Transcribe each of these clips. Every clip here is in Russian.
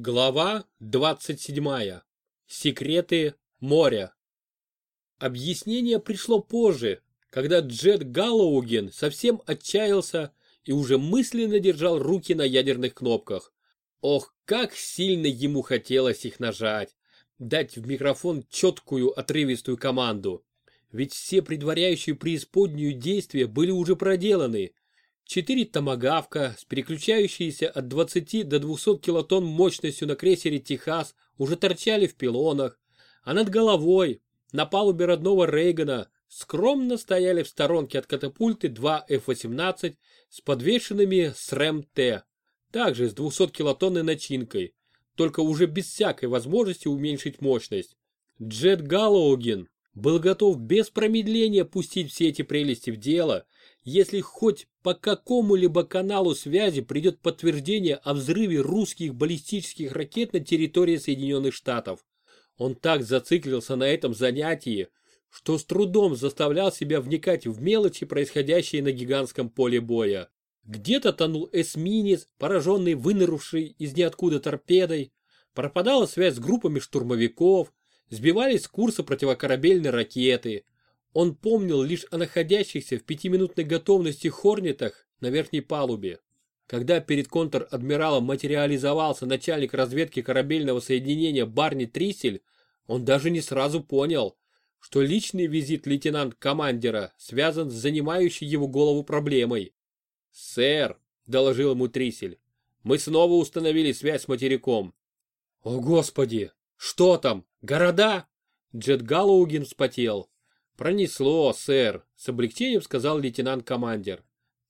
Глава 27. Секреты моря. Объяснение пришло позже, когда Джет Галлоуген совсем отчаялся и уже мысленно держал руки на ядерных кнопках. Ох, как сильно ему хотелось их нажать, дать в микрофон четкую отрывистую команду. Ведь все предваряющие преисподнюю действия были уже проделаны, Четыре томагавка с переключающейся от 20 до 200 килотонн мощностью на крейсере «Техас» уже торчали в пилонах, а над головой, на палубе родного Рейгана, скромно стояли в сторонке от катапульты два F-18 с подвешенными с РЭМ-Т, также с 200 килотонной начинкой, только уже без всякой возможности уменьшить мощность. Джет Галлоуген был готов без промедления пустить все эти прелести в дело – если хоть по какому-либо каналу связи придет подтверждение о взрыве русских баллистических ракет на территории Соединенных Штатов. Он так зациклился на этом занятии, что с трудом заставлял себя вникать в мелочи, происходящие на гигантском поле боя. Где-то тонул эсминец, пораженный вынырнувшей из ниоткуда торпедой, пропадала связь с группами штурмовиков, сбивались с курса противокорабельной ракеты – он помнил лишь о находящихся в пятиминутной готовности хорнетах на верхней палубе. Когда перед контр-адмиралом материализовался начальник разведки корабельного соединения Барни Трисель, он даже не сразу понял, что личный визит лейтенант-командера связан с занимающей его голову проблемой. «Сэр», — доложил ему Трисель, — «мы снова установили связь с материком». «О, Господи! Что там? Города?» Джет Галлоугин вспотел. «Пронесло, сэр», — с облегчением сказал лейтенант-командир.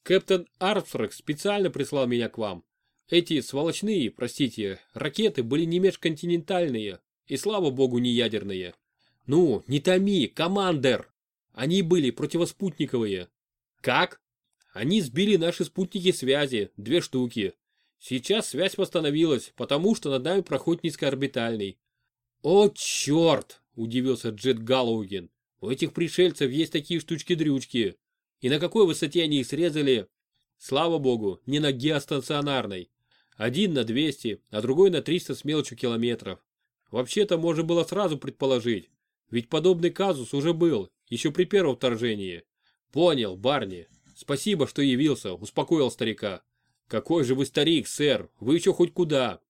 «Кэптен Армстронг специально прислал меня к вам. Эти сволочные, простите, ракеты были не межконтинентальные и, слава богу, не ядерные. Ну, не томи, командир! Они были противоспутниковые. Как? Они сбили наши спутники связи, две штуки. Сейчас связь восстановилась, потому что над нами проходит низкоорбитальный. О, черт! Удивился Джет Галлоуген. У этих пришельцев есть такие штучки-дрючки. И на какой высоте они их срезали? Слава богу, не на геостационарной. Один на 200, а другой на 300 с мелочью километров. Вообще-то можно было сразу предположить. Ведь подобный казус уже был, еще при первом вторжении. Понял, Барни. Спасибо, что явился, успокоил старика. Какой же вы старик, сэр, вы еще хоть куда?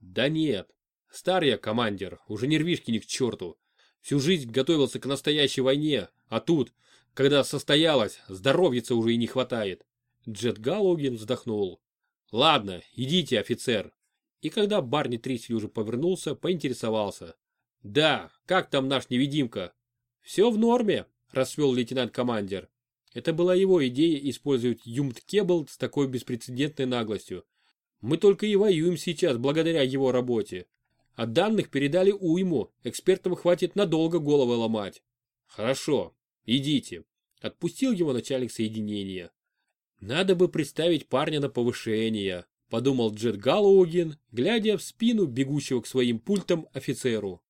Да нет. Стар я, командир, уже нервишки ни к черту. Всю жизнь готовился к настоящей войне, а тут, когда состоялась, здоровьица уже и не хватает. Джет Галлоуген вздохнул. Ладно, идите, офицер. И когда Барни Трисель уже повернулся, поинтересовался. Да, как там наш невидимка? Все в норме, расцвел лейтенант-командир. Это была его идея использовать Юмт-Кебл с такой беспрецедентной наглостью. Мы только и воюем сейчас благодаря его работе. А данных передали уйму, экспертам хватит надолго головы ломать. Хорошо, идите. Отпустил его начальник соединения. Надо бы представить парня на повышение, подумал Джет Галлоуген, глядя в спину бегущего к своим пультам офицеру.